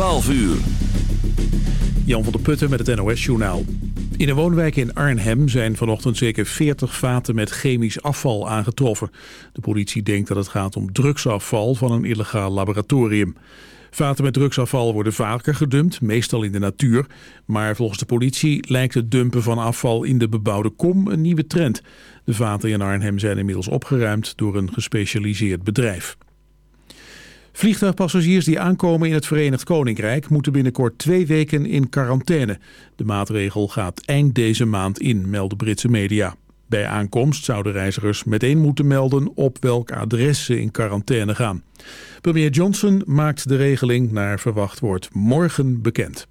12 uur. Jan van der Putten met het NOS-journaal. In een woonwijk in Arnhem zijn vanochtend zeker 40 vaten met chemisch afval aangetroffen. De politie denkt dat het gaat om drugsafval van een illegaal laboratorium. Vaten met drugsafval worden vaker gedumpt, meestal in de natuur. Maar volgens de politie lijkt het dumpen van afval in de bebouwde kom een nieuwe trend. De vaten in Arnhem zijn inmiddels opgeruimd door een gespecialiseerd bedrijf. Vliegtuigpassagiers die aankomen in het Verenigd Koninkrijk moeten binnenkort twee weken in quarantaine. De maatregel gaat eind deze maand in, melden Britse media. Bij aankomst zouden reizigers meteen moeten melden op welk adres ze in quarantaine gaan. Premier Johnson maakt de regeling naar verwacht wordt morgen bekend.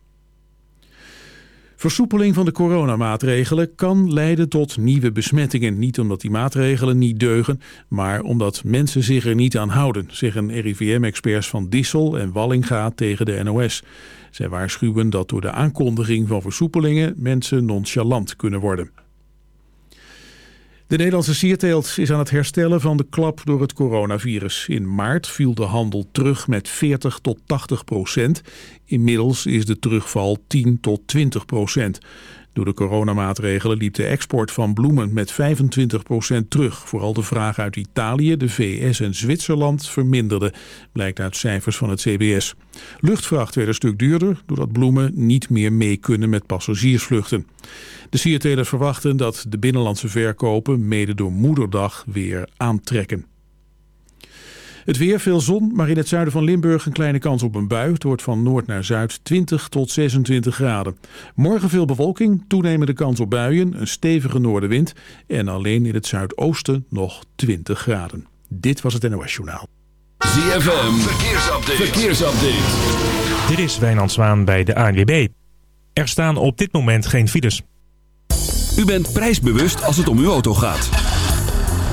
Versoepeling van de coronamaatregelen kan leiden tot nieuwe besmettingen. Niet omdat die maatregelen niet deugen, maar omdat mensen zich er niet aan houden, zeggen RIVM-experts van Dissel en Wallinga tegen de NOS. Zij waarschuwen dat door de aankondiging van versoepelingen mensen nonchalant kunnen worden. De Nederlandse sierteelt is aan het herstellen van de klap door het coronavirus. In maart viel de handel terug met 40 tot 80 procent. Inmiddels is de terugval 10 tot 20 procent. Door de coronamaatregelen liep de export van bloemen met 25 procent terug. Vooral de vraag uit Italië, de VS en Zwitserland verminderde, blijkt uit cijfers van het CBS. Luchtvracht werd een stuk duurder, doordat bloemen niet meer mee kunnen met passagiersvluchten. De siertelers verwachten dat de binnenlandse verkopen mede door moederdag weer aantrekken. Het weer, veel zon, maar in het zuiden van Limburg een kleine kans op een bui. Het wordt van noord naar zuid 20 tot 26 graden. Morgen veel bewolking, toenemende kans op buien, een stevige noordenwind... en alleen in het zuidoosten nog 20 graden. Dit was het NOS Journaal. ZFM, verkeersupdate. verkeersupdate. Dit is Wijnand Zwaan bij de ANWB. Er staan op dit moment geen files. U bent prijsbewust als het om uw auto gaat.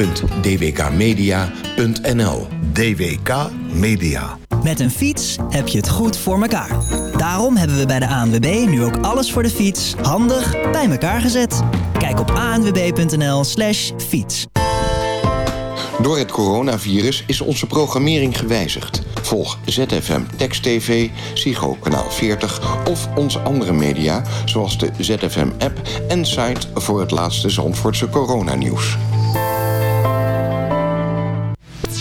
www.dwkmedia.nl DWK Media. Met een fiets heb je het goed voor elkaar. Daarom hebben we bij de ANWB nu ook alles voor de fiets handig bij elkaar gezet. Kijk op anwb.nl slash fiets. Door het coronavirus is onze programmering gewijzigd. Volg ZFM Text TV, Psycho Kanaal 40 of onze andere media... zoals de ZFM-app en site voor het laatste Zandvoortse coronanieuws.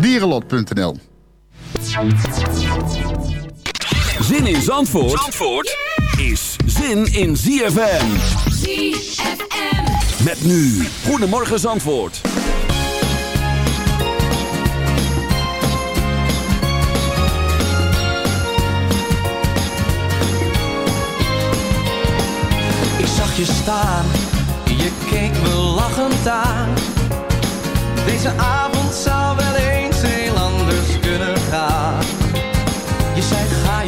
Dierenlot.nl Zin in Zandvoort, Zandvoort is zin in ZFM. ZFM. Met nu, Goedemorgen Zandvoort. Ik zag je staan, je keek me lachend aan. Deze avond zou wel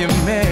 zei ga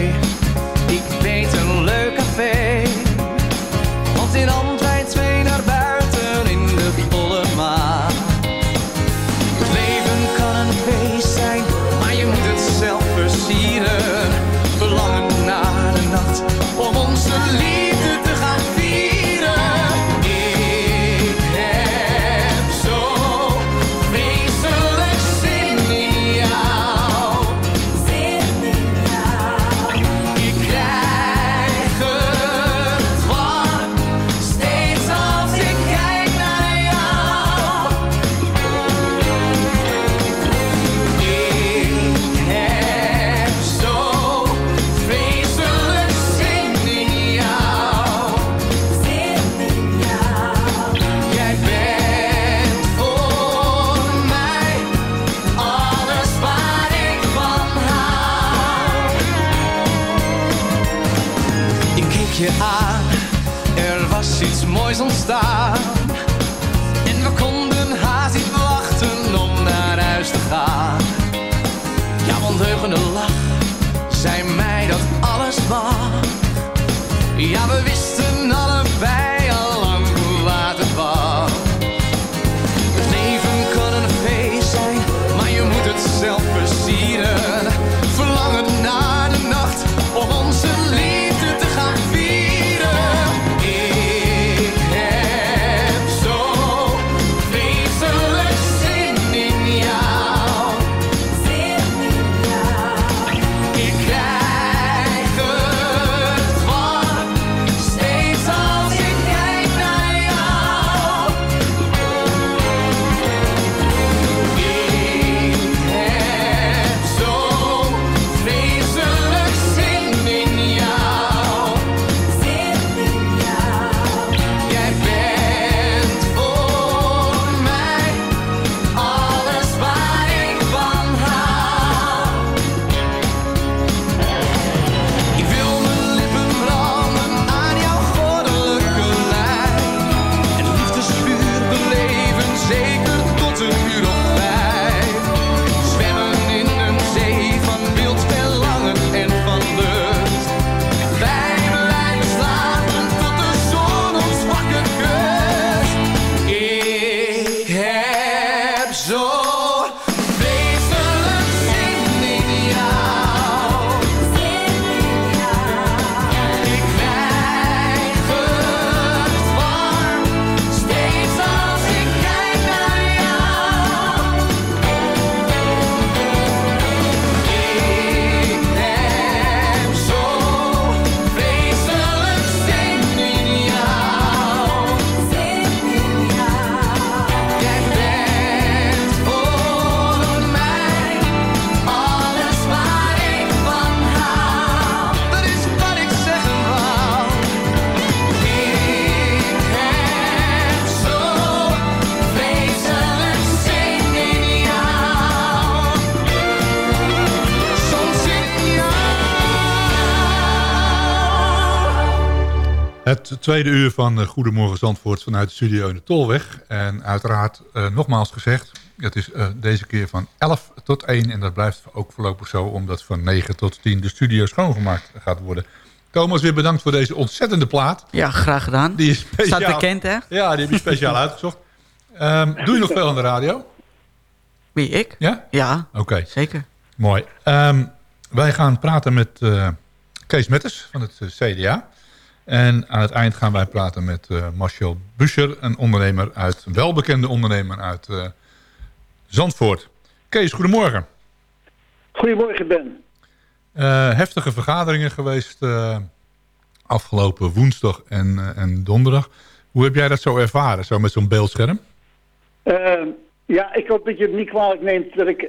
er was iets moois ontstaan. En we konden haast niet wachten om naar huis te gaan. Jouw ondeugende lach zei mij dat alles mag. Ja, we wisten allebei Het tweede uur van eh, Goedemorgen Zandvoort vanuit de studio in de Tolweg. En uiteraard, eh, nogmaals gezegd, het is eh, deze keer van 11 tot 1. En dat blijft ook voorlopig zo, omdat van 9 tot 10 de studio schoongemaakt gaat worden. Thomas, weer bedankt voor deze ontzettende plaat. Ja, graag gedaan. Die is speciaal, Staat bekend, hè? Ja, die heb je speciaal uitgezocht. Ehm, doe je nog veel aan de radio? Wie, ik? Ja? Ja, Oké. zeker. Mooi. Ehm, wij gaan praten met Kees Metters van het CDA. En aan het eind gaan wij praten met eh Marcel Buscher, een ondernemer uit, een welbekende ondernemer uit eh, Zandvoort. Kees, goedemorgen. Goedemorgen, Ben. Eh, heftige vergaderingen geweest afgelopen woensdag en, en donderdag. Hoe heb jij dat zo ervaren, zo met zo'n beeldscherm? Ja, ik hoop dat je het niet kwalijk neemt. Dat ik,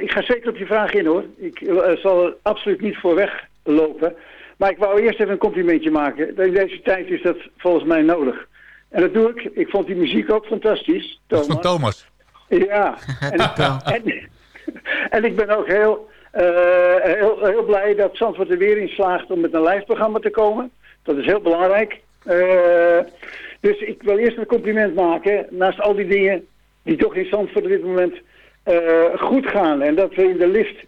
ik ga zeker op je vraag in hoor. Ik zal er absoluut niet voor weglopen. Maar ik wou eerst even een complimentje maken. In deze tijd is dat volgens mij nodig. En dat doe ik. Ik vond die muziek ook fantastisch. Dat is van Thomas. Ja. En, en, en ik ben ook heel, eh, heel, heel blij dat Zandvoort er weer in slaagt om met een lijstprogramma te komen. Dat is heel belangrijk. Eh, dus ik wil eerst een compliment maken. Naast al die dingen die toch in Zandvoort op dit moment eh, goed gaan. En dat we in de lift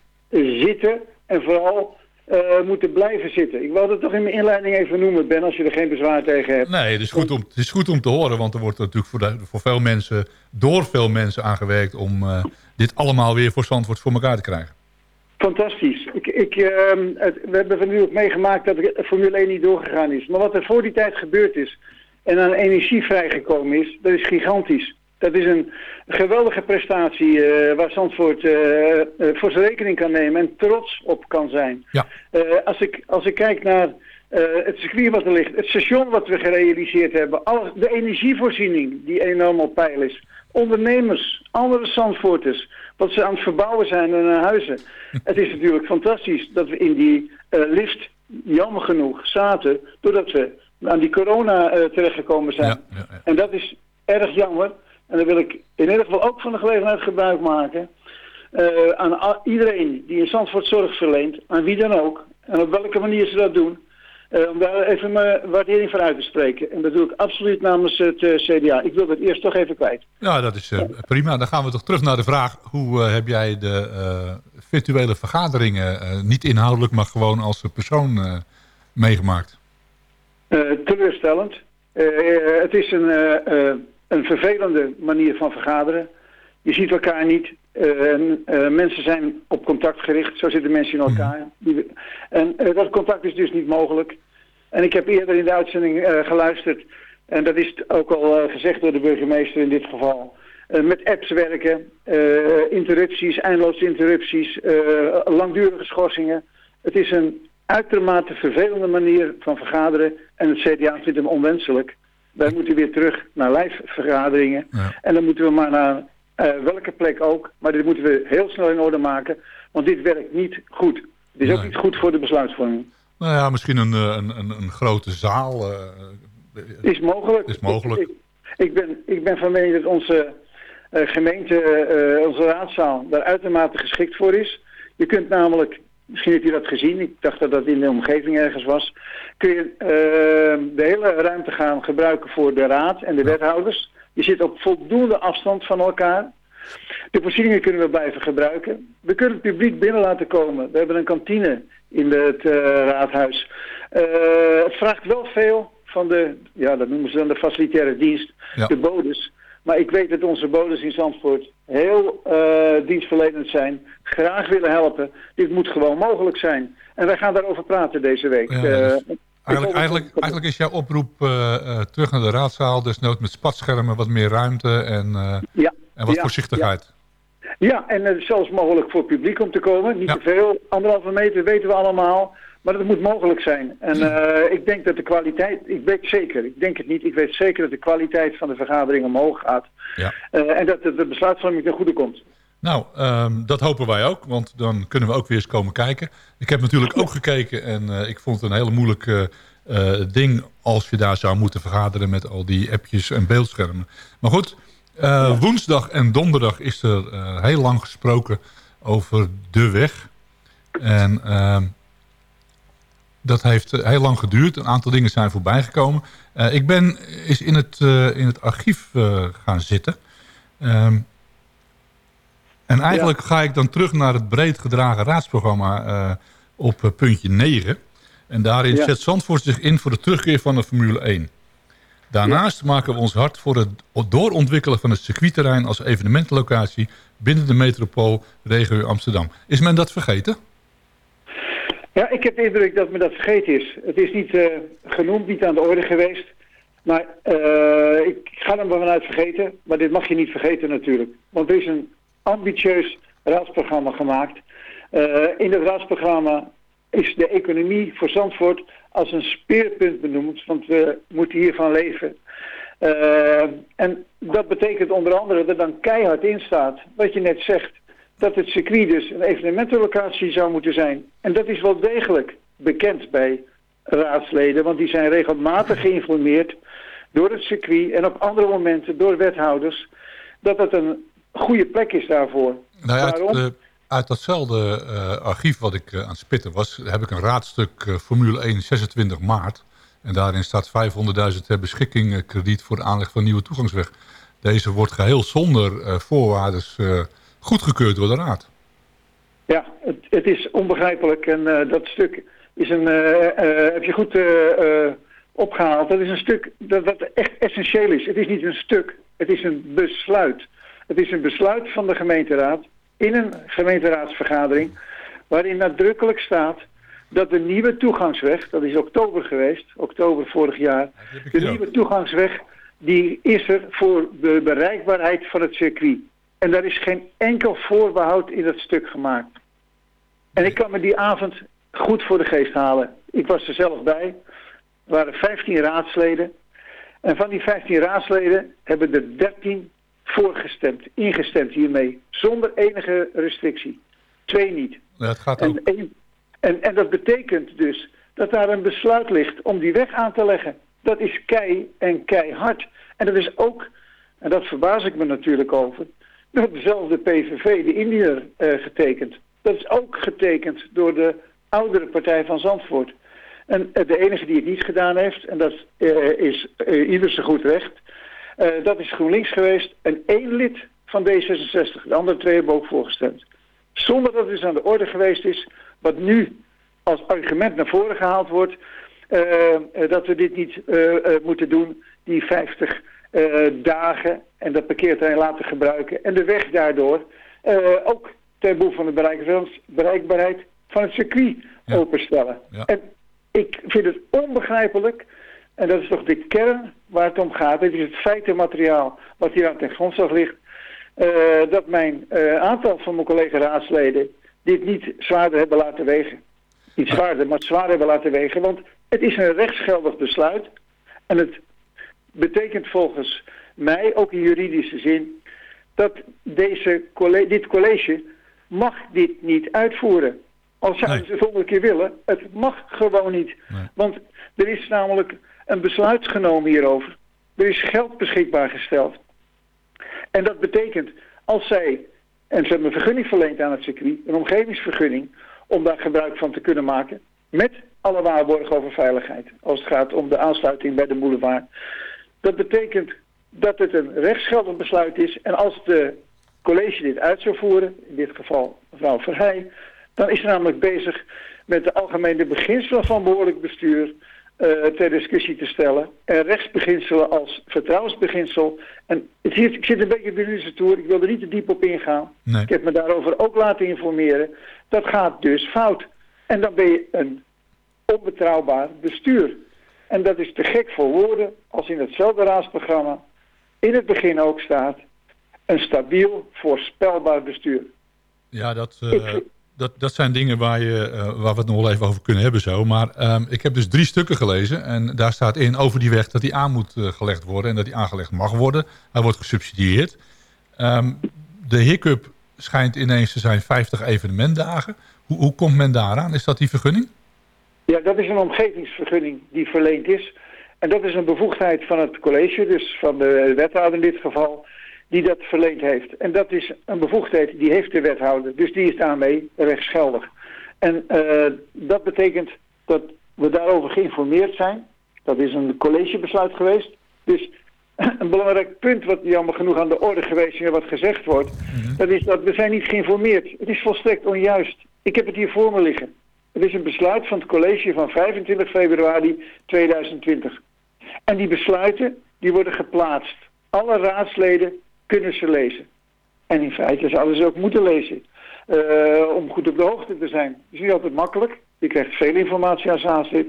zitten en vooral eh, moeten blijven zitten. Ik wilde het toch in mijn inleiding even noemen, Ben, als je er geen bezwaar tegen hebt. Nee, het is goed om, het is goed om te horen, want er wordt natuurlijk voor, de- voor veel mensen, door veel mensen aangewerkt om eh, dit allemaal weer voor Zandvoort voor elkaar te krijgen. Fantastisch. Ik, ik, ehm, het, we hebben van nu ook meegemaakt dat de Formule 1 niet doorgegaan is. Maar wat er voor die tijd gebeurd is en aan energie vrijgekomen is, dat is gigantisch. Dat is een geweldige prestatie eh, waar Zandvoort eh, eh, voor zijn rekening kan nemen en trots op kan zijn. Ja. Als, ik, als ik kijk naar het circuit wat er ligt, het station wat we gerealiseerd hebben, alles, de energievoorziening die enorm op peil is, ondernemers, andere Zandvoorters, wat ze aan het verbouwen zijn in hun huizen. Het is natuurlijk fantastisch dat we in die lift, jammer genoeg, zaten, doordat we aan die corona terechtgekomen zijn. En dat is erg jammer. En daar wil ik in ieder geval ook van de gelegenheid gebruik maken. eh, aan iedereen die in Zandvoort zorg verleent, aan wie dan ook, en op welke manier ze dat doen. Eh, om daar even mijn waardering voor uit te spreken. En dat doe ik absoluut namens het eh, CDA. Ik wil dat eerst toch even kwijt. Ja, dat is prima. Dan gaan we toch terug naar de vraag... hoe heb jij de virtuele vergaderingen... niet inhoudelijk, maar gewoon als persoon meegemaakt? Teleurstellend. Het is een, een vervelende manier van vergaderen. Je ziet elkaar niet. Eh, en, eh, mensen zijn op contact gericht. Zo zitten mensen in elkaar. Die- En eh, dat contact is dus niet mogelijk. En ik heb eerder in de uitzending geluisterd. En dat is ook al gezegd door de burgemeester in dit geval. Met apps werken, interrupties, eindeloze interrupties, langdurige schorsingen. Het is een uitermate vervelende manier van vergaderen. En het CDA vindt hem onwenselijk. Wij moeten weer terug naar lijfvergaderingen. En dan moeten we maar naar eh, welke plek ook. Maar dit moeten we heel snel in orde maken. Want dit werkt niet goed. Het is ook niet goed voor de besluitvorming. Nou ja, misschien een, eh, een, een, een grote zaal. eh, Is mogelijk. Is mogelijk. Ik, ik, ik ben, ik ben van mening dat onze gemeente, onze raadzaal, daar uitermate geschikt voor is. Je kunt namelijk, misschien heb je dat gezien, ik dacht dat dat in de omgeving ergens was, kun je eh, de hele ruimte gaan gebruiken voor de raad en de wethouders. Je zit op voldoende afstand van elkaar. De voorzieningen kunnen we blijven gebruiken. We kunnen het publiek binnen laten komen. We hebben een kantine in het eh, raadhuis. Eh, het vraagt wel veel van de, ja, dat noemen ze dan de facilitaire dienst, Ja. de bodes. Maar ik weet dat onze bodes in Zandvoort heel eh, dienstverlenend zijn, graag willen helpen. Dit moet gewoon mogelijk zijn. En wij gaan daarover praten deze week. Ja, Eh, dus Eigenlijk, eigenlijk, eigenlijk is jouw oproep eh, terug naar de raadzaal. Desnoods met spatschermen, wat meer ruimte en, Ja. en wat Ja, voorzichtigheid. Ja, en zelfs mogelijk voor het publiek om te komen. Niet te veel, anderhalve meter weten we allemaal. Maar dat moet mogelijk zijn. En eh, ik denk dat de kwaliteit, ik weet zeker, ik denk het niet, ik weet zeker dat de kwaliteit van de vergadering omhoog gaat. Ja. Eh, en dat de, besluitvorming ten goede komt. Nou, ehm, dat hopen wij ook, want dan kunnen we ook weer eens komen kijken. Ik heb natuurlijk ook gekeken en eh, ik vond het een hele moeilijke ding als je daar zou moeten vergaderen met al die appjes en beeldschermen. Maar goed, woensdag en donderdag is er heel lang gesproken over de weg. En ehm, dat heeft eh, heel lang geduurd. Een aantal dingen zijn voorbijgekomen. Eh, ik ben eens in het, eh, in het archief gaan zitten. Ehm, en eigenlijk ga ik dan terug naar het breed gedragen raadsprogramma op puntje 9. En daarin Ja. zet Zandvoort zich in voor de terugkeer van de Formule 1. Daarnaast maken we ons hard voor het doorontwikkelen van het circuitterrein als evenementenlocatie binnen de metropool regio Amsterdam. Is men dat vergeten? Ja, ik heb de indruk dat me dat vergeten is. Het is niet eh, genoemd, niet aan de orde geweest. Maar eh, ik ga er maar vanuit vergeten. Maar dit mag je niet vergeten natuurlijk. Want er is een ambitieus raadsprogramma gemaakt. Eh, in het raadsprogramma is de economie voor Zandvoort als een speerpunt benoemd. Want we moeten hiervan leven. En dat betekent onder andere dat er dan keihard in staat, wat je net zegt, dat het circuit dus een evenementenlocatie zou moeten zijn. En dat is wel degelijk bekend bij raadsleden, want die zijn regelmatig geïnformeerd door het circuit en op andere momenten door wethouders, dat het een goede plek is daarvoor. Nou ja, uit, eh, uit datzelfde eh, archief wat ik eh, aan het spitten was... heb ik een raadstuk Formule 1 26 maart. En daarin staat 500.000 ter beschikking krediet voor de aanleg van een nieuwe toegangsweg. Deze wordt geheel zonder voorwaarden eh, goedgekeurd door de raad. Ja, het, het is onbegrijpelijk en eh, dat stuk is een, eh, eh, heb je goed eh, eh, opgehaald. Dat is een stuk dat, dat echt essentieel is. Het is niet een stuk, het is een besluit. Het is een besluit van de gemeenteraad in een gemeenteraadsvergadering waarin nadrukkelijk staat dat de nieuwe toegangsweg, dat is oktober geweest, oktober vorig jaar, de nieuwe toegangsweg die is er voor de bereikbaarheid van het circuit. En daar is geen enkel voorbehoud in dat stuk gemaakt. En ik kan me die avond goed voor de geest halen. Ik was er zelf bij. Er waren 15 raadsleden. En van die 15 raadsleden hebben er 13 voorgestemd, ingestemd hiermee. Zonder enige restrictie. Twee niet. Ja, het gaat ook... En, één- en, en dat betekent dus dat daar een besluit ligt om die weg aan te leggen. Dat is kei en keihard. En dat is ook, en dat verbaas ik me natuurlijk over, dezelfde PVV, de indiener, eh, getekend. Dat is ook getekend door de oudere partij van Zandvoort. En de enige die het niet gedaan heeft, en dat is ieder zijn goed recht, dat is GroenLinks geweest en één lid van D66. De andere twee hebben ook voorgestemd. Zonder dat het dus aan de orde geweest is, wat nu als argument naar voren gehaald wordt, dat we dit niet moeten doen, die 50 dagen en dat parkeerterrein laten gebruiken en de weg daardoor ook ten behoeve van de bereikbaarheid van het circuit openstellen. En ik vind het onbegrijpelijk, en dat is toch de kern waar het om gaat, het is het feitenmateriaal wat hier aan ten grondslag ligt, uh, dat mijn uh, aantal van mijn collega-raadsleden dit niet zwaarder hebben laten wegen. Niet zwaarder, maar zwaar hebben laten wegen, want het is een rechtsgeldig besluit en het betekent volgens mij, ook in juridische zin, dat deze college, dit college mag dit niet uitvoeren. Als zouden ze het volgende keer willen, het mag gewoon niet. Want er is namelijk een besluit genomen hierover. Er is geld beschikbaar gesteld. En dat betekent, als zij, en ze hebben een vergunning verleend aan het circuit, een omgevingsvergunning, om daar gebruik van te kunnen maken, met alle waarborgen over veiligheid, als het gaat om de aansluiting bij de boulevard. Dat betekent dat het een rechtsgeldig besluit is en als de college dit uit zou voeren, in dit geval mevrouw Verheij, dan is ze namelijk bezig met de algemene beginselen van behoorlijk bestuur uh, ter discussie te stellen. En rechtsbeginselen als vertrouwensbeginsel. En het zit, ik zit een beetje bij de toer, ik wil er niet te diep op ingaan. Ik heb me daarover ook laten informeren. Dat gaat dus fout. En dan ben je een onbetrouwbaar bestuur. En dat is te gek voor woorden als in hetzelfde raadsprogramma in het begin ook staat een stabiel, voorspelbaar bestuur. Ja, dat, uh, dat, dat zijn dingen waar, je, uh, waar we het nog wel even over kunnen hebben zo. Maar um, ik heb dus drie stukken gelezen. En daar staat in over die weg dat die aan moet uh, gelegd worden. En dat die aangelegd mag worden. Hij wordt gesubsidieerd. Um, de hiccup schijnt ineens te zijn 50 evenementdagen. Hoe, hoe komt men daaraan? Is dat die vergunning? Ja, dat is een omgevingsvergunning die verleend is. En dat is een bevoegdheid van het college, dus van de wethouder in dit geval die dat verleend heeft. En dat is een bevoegdheid die heeft de wethouder. Dus die is daarmee rechtsgeldig. En uh, dat betekent dat we daarover geïnformeerd zijn. Dat is een collegebesluit geweest. Dus een belangrijk punt wat jammer genoeg aan de orde geweest is en wat gezegd wordt. Mm-hmm. Dat is dat we zijn niet geïnformeerd. Het is volstrekt onjuist. Ik heb het hier voor me liggen. Het is een besluit van het college van 25 februari 2020. En die besluiten die worden geplaatst. Alle raadsleden kunnen ze lezen. En in feite zouden ze ook moeten lezen. Uh, om goed op de hoogte te zijn. Het is niet altijd makkelijk. Je krijgt veel informatie als aanzit.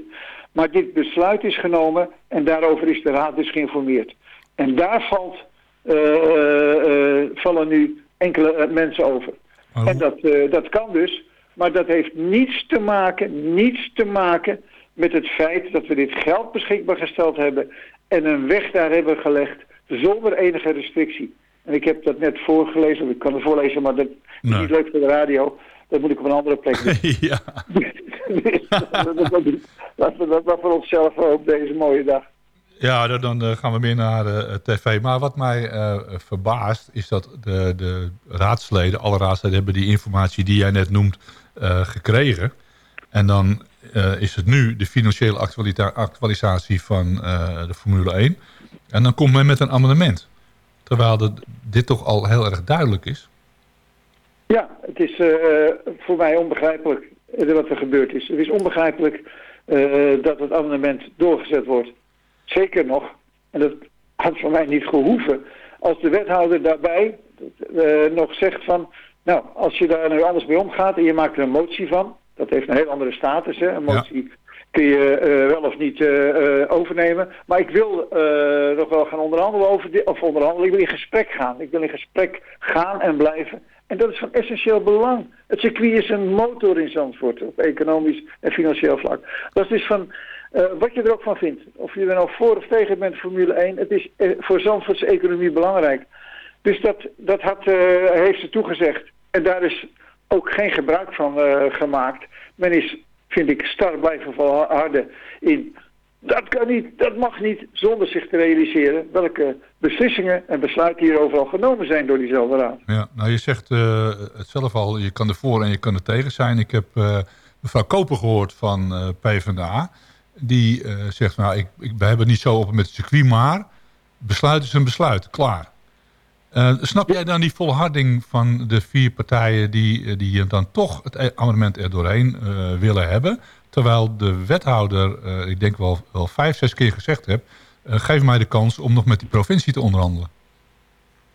Maar dit besluit is genomen en daarover is de raad dus geïnformeerd. En daar valt, uh, uh, vallen nu enkele mensen over. Oh. En dat, dat kan dus. Maar dat heeft niets te maken, niets te maken met het feit dat we dit geld beschikbaar gesteld hebben en een weg daar hebben gelegd zonder enige restrictie. En ik heb dat net voorgelezen, ik kan het voorlezen, maar dat is niet leuk voor de radio. Dat moet ik op een andere plek doen. ja. Laten we dat maar voor onszelf op deze mooie dag. Ja, dan gaan we meer naar uh, tv. Maar wat mij uh, verbaast is dat de, de raadsleden, alle raadsleden hebben die informatie die jij net noemt gekregen. En dan is het nu de financiële actualisatie van de Formule 1. En dan komt men met een amendement. Terwijl dit toch al heel erg duidelijk is. Ja, het is voor mij onbegrijpelijk wat er gebeurd is. Het is onbegrijpelijk dat het amendement doorgezet wordt. Zeker nog, en dat had voor mij niet gehoeven, als de wethouder daarbij nog zegt van... nou, als je daar nu anders mee omgaat en je maakt er een motie van... dat heeft een heel andere status, hè, een motie... Ja kun je uh, wel of niet uh, overnemen. Maar ik wil nog wel gaan onderhandelen over dit, of onderhandelen. Ik wil in gesprek gaan. Ik wil in gesprek gaan en blijven. En dat is van essentieel belang. Het circuit is een motor in Zandvoort op economisch en financieel vlak. Dat is dus van, wat je er ook van vindt. Of je er nou voor of tegen bent Formule 1. Het is voor Zandvoortse economie belangrijk. Dus dat, dat had, heeft ze toegezegd. En daar is ook geen gebruik van gemaakt. Men is vind ik, star blijven volharden in... Dat kan niet, dat mag niet, zonder zich te realiseren welke beslissingen en besluiten hier overal genomen zijn door diezelfde raad. Ja, nou je zegt uh, het zelf al, je kan er voor en je kan er tegen zijn. Ik heb uh, mevrouw Koper gehoord van PvdA. die eh, zegt, nou, ik, ik, we hebben het niet zo op met het circuit, maar besluit is een besluit, klaar. Uh, snap jij dan die volharding van de vier partijen die, die dan toch het amendement er doorheen uh, willen hebben? Terwijl de wethouder, ik denk wel, wel vijf, zes keer gezegd heeft... geef mij de kans om nog met die provincie te onderhandelen.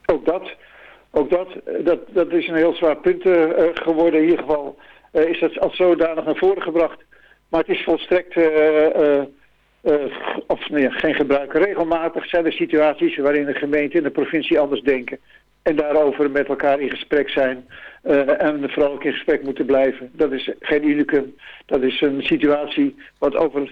Ook dat. Ook dat. Dat, dat is een heel zwaar punt geworden. In ieder geval is dat als zodanig naar voren gebracht. Maar het is volstrekt... of nee, geen gebruik. Regelmatig zijn er situaties waarin de gemeente en de provincie anders denken. En daarover met elkaar in gesprek zijn. Uh, en vooral ook in gesprek moeten blijven. Dat is geen unicum. Dat is een situatie wat over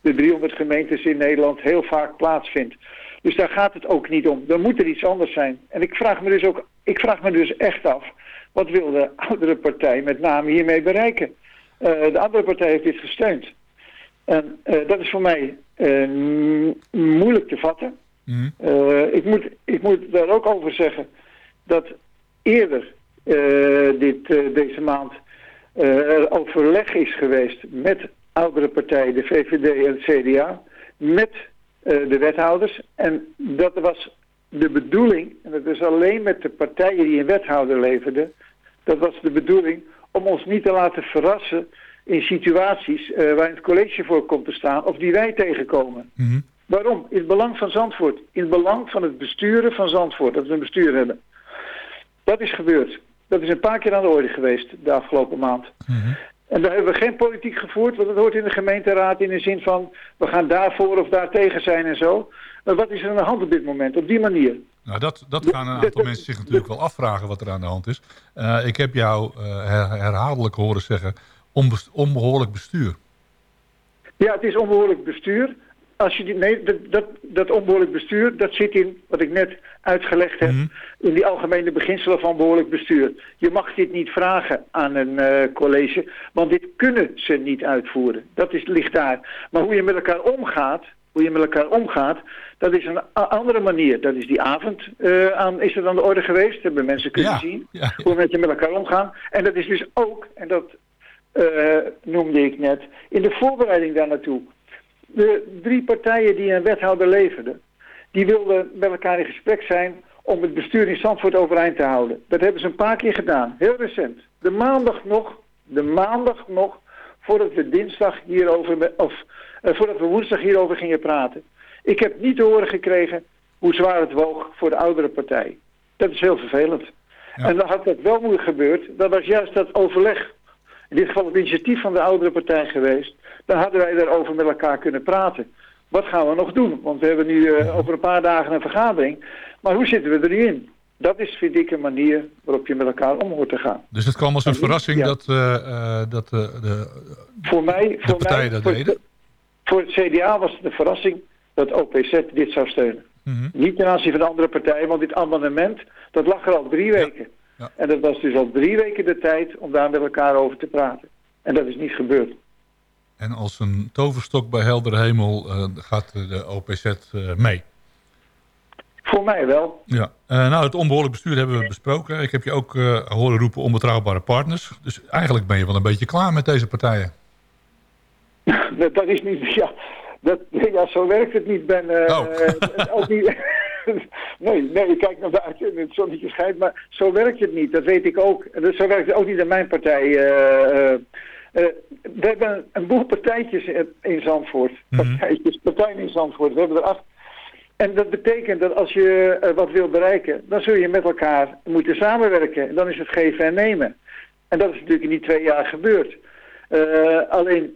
de 300 gemeentes in Nederland heel vaak plaatsvindt. Dus daar gaat het ook niet om. Dan moet er iets anders zijn. En ik vraag me dus ook, ik vraag me dus echt af, wat wil de oudere partij met name hiermee bereiken? Uh, de andere partij heeft dit gesteund. En uh, dat is voor mij moeilijk te vatten. Mm. ik, moet, ik moet daar ook over zeggen dat eerder dit, deze maand uh, overleg is geweest met oudere partijen, de VVD en het CDA, met de wethouders. En dat was de bedoeling, en dat is alleen met de partijen die een wethouder leverden, dat was de bedoeling om ons niet te laten verrassen in situaties waar het college voor komt te staan of die wij tegenkomen. Mm -hmm. Waarom? In het belang van Zandvoort. In het belang van het besturen van Zandvoort, dat we een bestuur hebben. Dat is gebeurd. Dat is een paar keer aan de orde geweest de afgelopen maand. Mm -hmm. En daar hebben we geen politiek gevoerd, want dat hoort in de gemeenteraad in de zin van... we gaan daarvoor of daar tegen zijn en zo. Maar wat is er aan de hand op dit moment, op die manier? Nou, dat, dat gaan een aantal mensen zich natuurlijk wel afvragen wat er aan de hand is. Uh, ik heb jou uh, her herhaaldelijk horen zeggen onbehoorlijk bestuur. Ja, het is onbehoorlijk bestuur als je die, nee, dat, dat, dat onbehoorlijk bestuur, dat zit in wat ik net uitgelegd heb, mm. in die algemene beginselen van behoorlijk bestuur. Je mag dit niet vragen aan een uh, college, want dit kunnen ze niet uitvoeren. Dat is, ligt daar. Maar hoe je met elkaar omgaat, hoe je met elkaar omgaat, dat is een andere manier. Dat is die avond uh, aan, is er aan de orde geweest, hebben mensen kunnen ja, zien, ja, ja. hoe mensen met elkaar omgaan. En dat is dus ook, en dat noemde ik net, in de voorbereiding daar naartoe de drie partijen die een wethouder leverden, die wilden met elkaar in gesprek zijn om het bestuur in Zandvoort overeind te houden. Dat hebben ze een paar keer gedaan, heel recent. De maandag nog, de maandag nog, voordat we dinsdag hierover, of uh, voordat we woensdag hierover gingen praten. Ik heb niet te horen gekregen hoe zwaar het woog voor de oudere partij. Dat is heel vervelend. Ja. En dan had dat wel moeten gebeurd, dat was juist dat overleg, in dit geval het initiatief van de oudere partij geweest, dan hadden wij daarover met elkaar kunnen praten. Wat gaan we nog doen? Want we hebben nu uh, over een paar dagen een vergadering. Maar hoe zitten we er nu in? Dat is, vind ik, een manier waarop je met elkaar om hoort te gaan. Dus het kwam als een verrassing ja. dat, uh, uh, dat de, voor mij, de voor partijen mij, dat deden? Voor het CDA was het een verrassing dat OPZ dit zou steunen. Mm -hmm. Niet ten aanzien van de andere partijen, want dit amendement, dat lag er al drie weken. Ja. En dat was dus al drie weken de tijd om daar met elkaar over te praten. En dat is niet gebeurd. En als een toverstok bij heldere hemel uh, gaat de OPZ uh, mee. Voor mij wel. Ja. Uh, nou, het onbehoorlijk bestuur hebben we besproken. Ik heb je ook horen roepen onbetrouwbare partners. Dus eigenlijk ben je wel een beetje klaar met deze partijen. dat, dat is niet... Ja, dat, ja, zo werkt het niet, Ben. oh. ook niet... nee, nee, ik kijk naar buiten en het zonnetje schijnt, maar zo werkt het niet. Dat weet ik ook. En zo werkt het ook niet in mijn partij. Uh, we hebben een boel partijtjes in Zandvoort. Partijtjes, partijen in Zandvoort. We hebben er acht. En dat betekent dat als je uh, wat wil bereiken, dan zul je met elkaar moeten samenwerken. En dan is het geven en nemen. En dat is natuurlijk in die twee jaar gebeurd. Uh, alleen,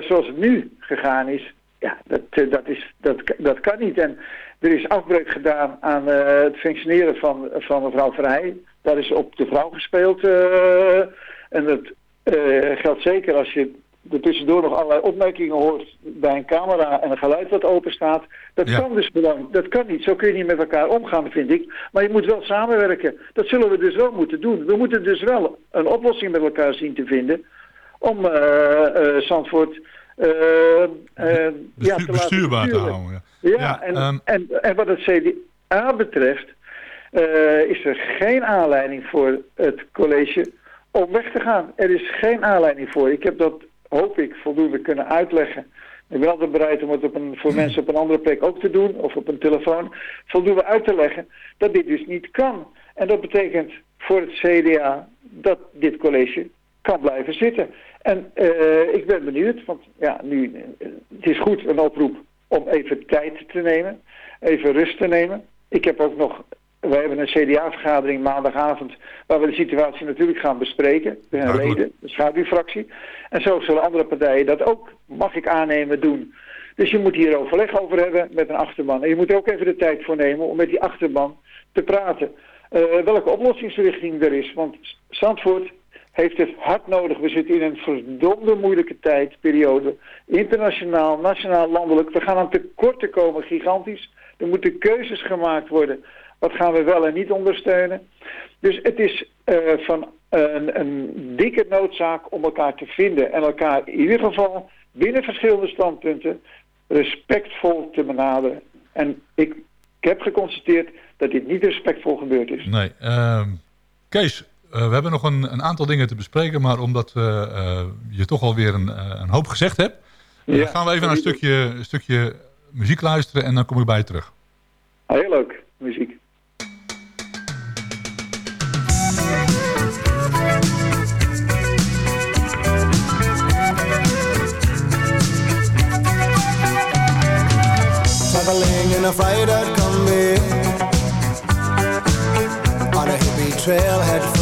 zoals het nu gegaan is, ja, dat, dat, is, dat, dat kan niet. En er is afbreuk gedaan aan het functioneren van, van mevrouw Vrij. Daar is op de vrouw gespeeld. en dat uh, geldt zeker als je er tussendoor nog allerlei opmerkingen hoort bij een camera en een geluid wat open staat. Dat ja. kan dus gewoon, dat kan niet. Zo kun je niet met elkaar omgaan, vind ik. Maar je moet wel samenwerken. Dat zullen we dus wel moeten doen. We moeten dus wel een oplossing met elkaar zien te vinden om Zandvoort ja, te bestuurbaar te houden. Ja, ja, ja en, um... en, en wat het CDA betreft is er geen aanleiding voor het college om weg te gaan. Er is geen aanleiding voor. Ik heb dat, hoop ik, voldoende kunnen uitleggen Ik ben altijd bereid om het op een, voor mensen op een andere plek ook te doen, of op een telefoon, voldoende uit te leggen dat dit dus niet kan. En dat betekent voor het CDA dat dit college kan blijven zitten. En uh, ik ben benieuwd, want ja, nu, het is goed een oproep om even tijd te nemen, even rust te nemen. Ik heb ook nog, wij hebben een CDA-vergadering maandagavond, waar we de situatie natuurlijk gaan bespreken. We zijn leden, de schaduwfractie. En zo zullen andere partijen dat ook, mag ik aannemen, doen. Dus je moet hier overleg over hebben met een achterban. En je moet er ook even de tijd voor nemen om met die achterban te praten. Uh, welke oplossingsrichting er is. Want Zandvoort heeft het hard nodig. We zitten in een verdomde moeilijke tijdperiode. Internationaal, nationaal, landelijk. We gaan aan tekorten komen, gigantisch. Er moeten keuzes gemaakt worden. Wat gaan we wel en niet ondersteunen? Dus het is uh, van een, een dikke noodzaak om elkaar te vinden. En elkaar in ieder geval binnen verschillende standpunten respectvol te benaderen. En ik, ik heb geconstateerd dat dit niet respectvol gebeurd is. Nee. Uh, Kees, uh, we hebben nog een, een, aantal dingen te bespreken, maar omdat uh, je toch alweer een, een hoop gezegd hebt, ja, gaan we even naar een stukje, een stukje muziek luisteren en dan kom ik bij je terug. Heel leuk, muziek. Traveling in a freighter combi On a hippie trailhead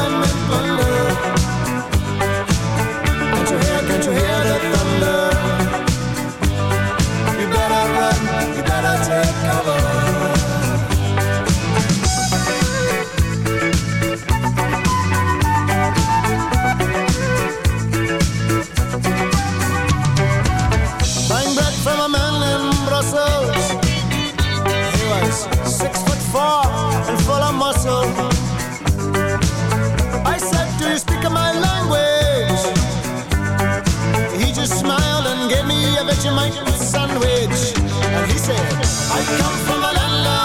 gave me a Vegemite sandwich. And he said, I come from a land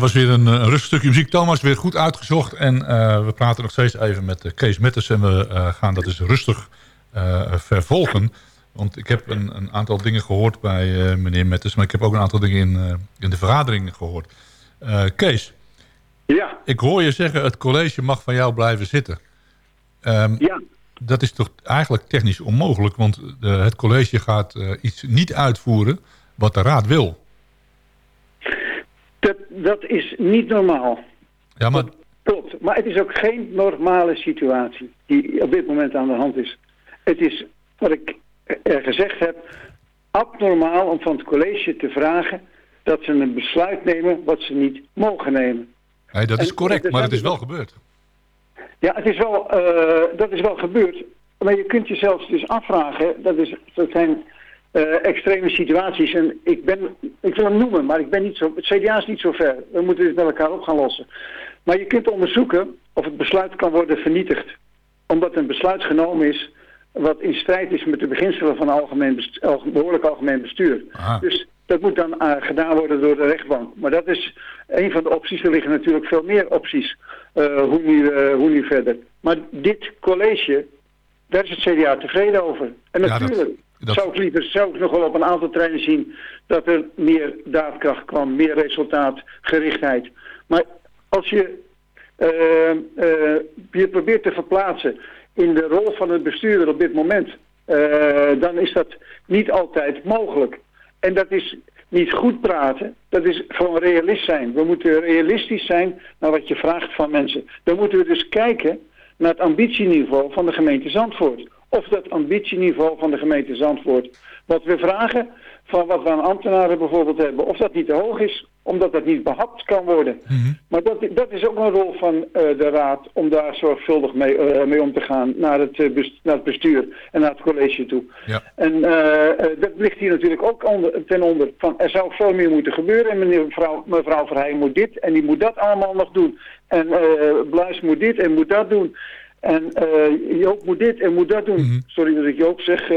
dat was weer een, eh, een rustig stukje muziek. Thomas, weer goed uitgezocht. En eh, we praten nog steeds even met eh, Kees Metters. En we gaan dat dus rustig vervolgen. Want ik heb een, een aantal dingen gehoord bij meneer Metters... maar ik heb ook een aantal dingen in, in de vergadering gehoord. Eh, Kees, Ja, ik hoor je zeggen... het college mag van jou blijven zitten. Ehm, ja. Dat is toch eigenlijk technisch onmogelijk... want de, het college gaat iets niet uitvoeren wat de raad wil. Dat, is niet normaal. Ja, maar Klopt. Maar het is ook geen normale situatie die op dit moment aan de hand is. Het is, wat ik er gezegd heb, abnormaal om van het college te vragen dat ze een besluit nemen wat ze niet mogen nemen. nee, dat is correct, maar het is wel gebeurd. Ja, het is wel, eh, dat is wel gebeurd. Maar je kunt jezelf dus afvragen, dat, is, dat zijn eh, extreme situaties. En ik, ben, ik wil hem noemen, maar ik ben niet zo, het CDA is niet zo ver. We moeten dit met elkaar op gaan lossen. Maar je kunt onderzoeken of het besluit kan worden vernietigd. Omdat een besluit genomen is wat in strijd is met de beginselen van algemeen behoorlijk algemeen bestuur. Aha. Dus dat moet dan eh, gedaan worden door de rechtbank. Maar dat is een van de opties. Er liggen natuurlijk veel meer opties. eh, hoe, nu, hoe nu verder. Maar dit college, daar is het CDA tevreden over. En Ja, zou ik liever zou ik nog wel op een aantal treinen zien dat er meer daadkracht kwam, meer resultaat, gerichtheid. Maar als je eh, eh, je probeert te verplaatsen in de rol van het bestuurder op dit moment, eh, dan is dat niet altijd mogelijk. En dat is niet goed praten, dat is gewoon realist zijn. We moeten realistisch zijn naar wat je vraagt van mensen. Dan moeten we dus kijken naar het ambitieniveau van de gemeente Zandvoort. Of dat ambitieniveau van de gemeente Zandvoort, wat we vragen van wat we aan ambtenaren bijvoorbeeld hebben, of dat niet te hoog is, omdat dat niet behapt kan worden. Maar dat, dat is ook een rol van eh, de raad om daar zorgvuldig mee, eh, mee om te gaan naar het, eh, best- naar het bestuur en naar het college toe. Ja. En dat ligt hier natuurlijk ook onder, ten onder van er zou veel meer moeten gebeuren en meneer, mevrouw, mevrouw Verheij moet dit en die moet dat allemaal nog doen. En Bluis moet dit en moet dat doen. En eh, Joop moet dit en moet dat doen. Sorry dat ik Joop zeg,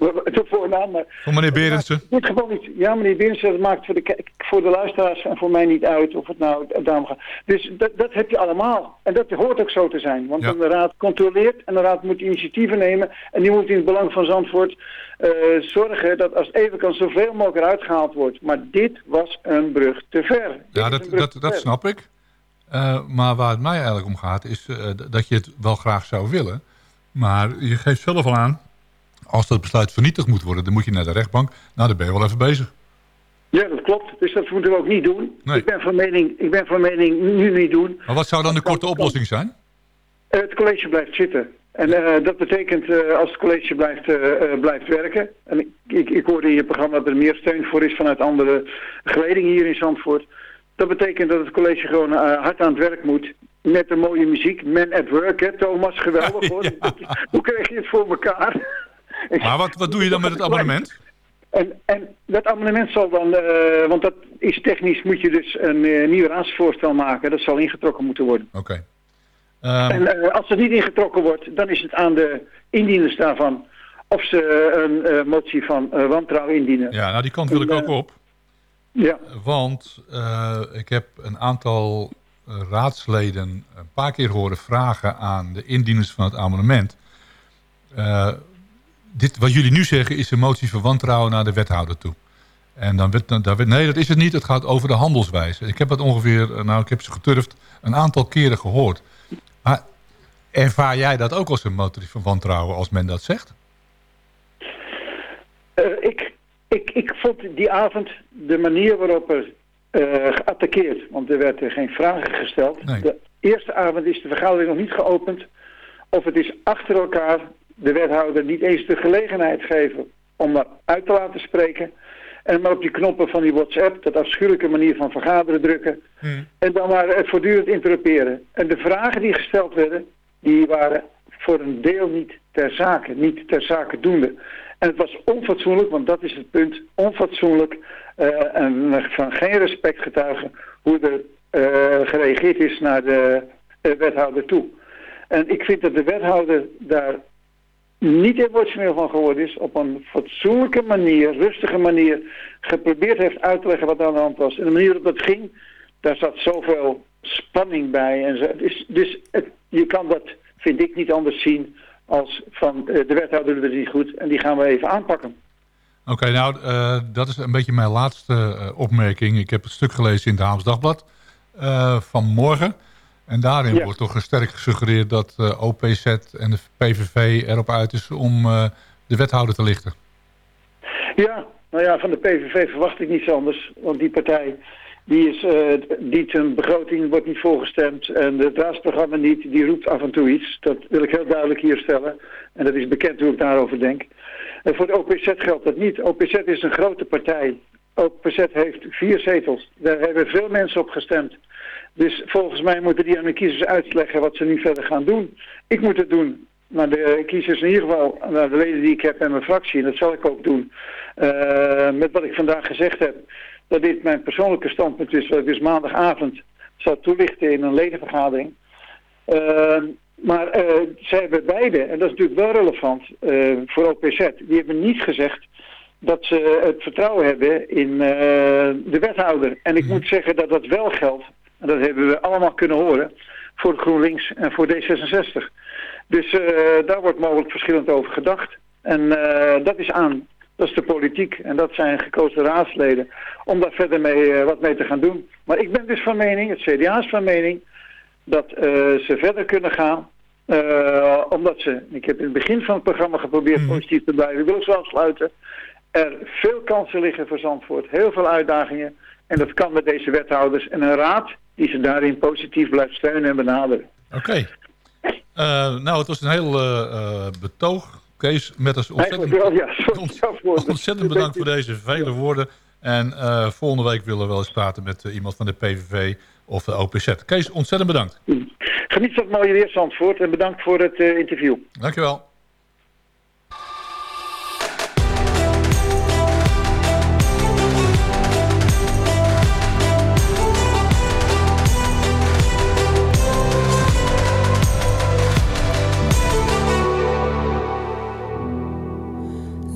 de voornaam, maar Van meneer Berendsen. dit geval niet. Ja, meneer Binnensen, dat maakt voor de, voor de luisteraars en voor mij niet uit of het nou daarom gaat. Dus dat, dat heb je allemaal. En dat hoort ook zo te zijn. Want Ja. de raad controleert en de raad moet initiatieven nemen. En die moet in het belang van Zandvoort eh, zorgen dat als het even kan zoveel mogelijk eruit gehaald wordt. Maar dit was een brug te ver. Dit Ja, dat, dat, dat snap ik. Eh, maar waar het mij eigenlijk om gaat is eh, dat je het wel graag zou willen. Maar je geeft zelf al aan, als dat besluit vernietigd moet worden... dan moet je naar de rechtbank. Nou, dan ben je wel even bezig. Ja, dat klopt. Dus dat moeten we ook niet doen. Nee. Ik ben van mening, ik ben van mening nu niet doen. Maar wat zou dan de korte oplossing zijn? Eh, Het college blijft zitten. En dat betekent als het college blijft, blijft werken. En ik, ik, ik hoorde in je programma dat er meer steun voor is vanuit andere geledingen hier in Zandvoort. Dat betekent dat het college gewoon eh, hard aan het werk moet. Met een mooie muziek. Man at work, hè Thomas. Geweldig hoor. Hoe kreeg je het voor elkaar? Maar wat, wat doe je dan met het abonnement? En, en dat amendement zal dan, eh, want dat is technisch, moet je dus een eh, nieuw raadsvoorstel maken. Dat zal ingetrokken moeten worden. Oké. Ehm, En eh, als het niet ingetrokken wordt, dan is het aan de indieners daarvan of ze een motie van wantrouwen indienen. ja, nou die kant wil ik ook op. Ja. Want eh, ik heb een aantal eh, raadsleden een paar keer horen vragen aan de indieners van het amendement. Eh, dit, wat jullie nu zeggen is een motie van wantrouwen naar de wethouder toe. En dan werd, dan, daar werd, nee, dat is het niet. Het gaat over de handelswijze. Ik heb het ongeveer, nou ik heb ze geturfd, een aantal keren gehoord. Maar ervaar jij dat ook als een motie van wantrouwen als men dat zegt? Ik, ik, ik vond die avond de manier waarop er eh geattaqueerd, want er werden geen vragen gesteld. Nee. De eerste avond is de vergadering nog niet geopend. Of het is achter elkaar de wethouder niet eens de gelegenheid geven om maar uit te laten spreken. En maar op die knoppen van die WhatsApp, dat afschuwelijke manier van vergaderen drukken. En dan maar het voortdurend interruperen. En de vragen die gesteld werden, die waren voor een deel niet ter zake, niet ter zake doende. En het was onfatsoenlijk, want dat is het punt, onfatsoenlijk eh, en van geen respect getuigen hoe er eh, gereageerd is naar de eh, wethouder toe. En ik vind dat de wethouder daar niet emotioneel van geworden is, op een fatsoenlijke manier, rustige manier, geprobeerd heeft uit te leggen wat aan de hand was. En de manier waarop dat ging, daar zat zoveel spanning bij. En. Dus, dus het, je kan dat, vind ik, niet anders zien als van eh, de wethouder doet het niet goed en die gaan we even aanpakken. Oké, nou, eh, dat is een beetje mijn laatste eh, opmerking. Ik heb het stuk gelezen in het Haams Dagblad eh, van morgen. En daarin Ja. wordt toch sterk gesuggereerd dat OPZ en de PVV erop uit is om de wethouder te lichten. Ja, nou ja, van de PVV verwacht ik niets anders. Want die partij, die is, eh die zijn begroting wordt niet voorgestemd. En het raadsprogramma niet, die roept af en toe iets. Dat wil ik heel duidelijk hier stellen. En dat is bekend hoe ik daarover denk. En voor de OPZ geldt dat niet. OPZ is een grote partij. OPZ heeft vier zetels. Daar hebben veel mensen op gestemd. Dus volgens mij moeten die aan de kiezers uitleggen wat ze nu verder gaan doen. Ik moet het doen. Maar de kiezers in ieder geval, naar de leden die ik heb en mijn fractie, en dat zal ik ook doen. Eh, met wat ik vandaag gezegd heb, dat dit mijn persoonlijke standpunt is, wat ik dus maandagavond zal toelichten in een ledenvergadering. Eh, maar eh, zij hebben beide, en dat is natuurlijk wel relevant eh, voor OPZ, die hebben niet gezegd dat ze het vertrouwen hebben in eh, de wethouder. En ik moet zeggen dat dat wel geldt, en dat hebben we allemaal kunnen horen, voor GroenLinks en voor D66. Dus daar wordt mogelijk verschillend over gedacht. En dat is aan. Dat is de politiek. En dat zijn gekozen raadsleden. Om daar verder mee, eh, wat mee te gaan doen. Maar ik ben dus van mening, het CDA is van mening... dat eh, ze verder kunnen gaan. eh, omdat ze, ik heb in het begin van het programma geprobeerd positief te blijven. Ik wil zo afsluiten. Er veel kansen liggen voor Zandvoort. Heel veel uitdagingen. En dat kan met deze wethouders. En een raad die ze daarin positief blijft steunen en benaderen. Oké. Nou, het was een heel betoog. Kees, met als ontzettend, Eigenlijk wel, ja. Sorry daarvoor. ontzettend bedankt voor deze vele woorden. En eh, volgende week willen we wel eens praten met eh, iemand van de PVV of de OPZ. Kees, ontzettend bedankt. Geniet van het mooie weer, Zandvoort. En bedankt voor het eh, interview. Dankjewel.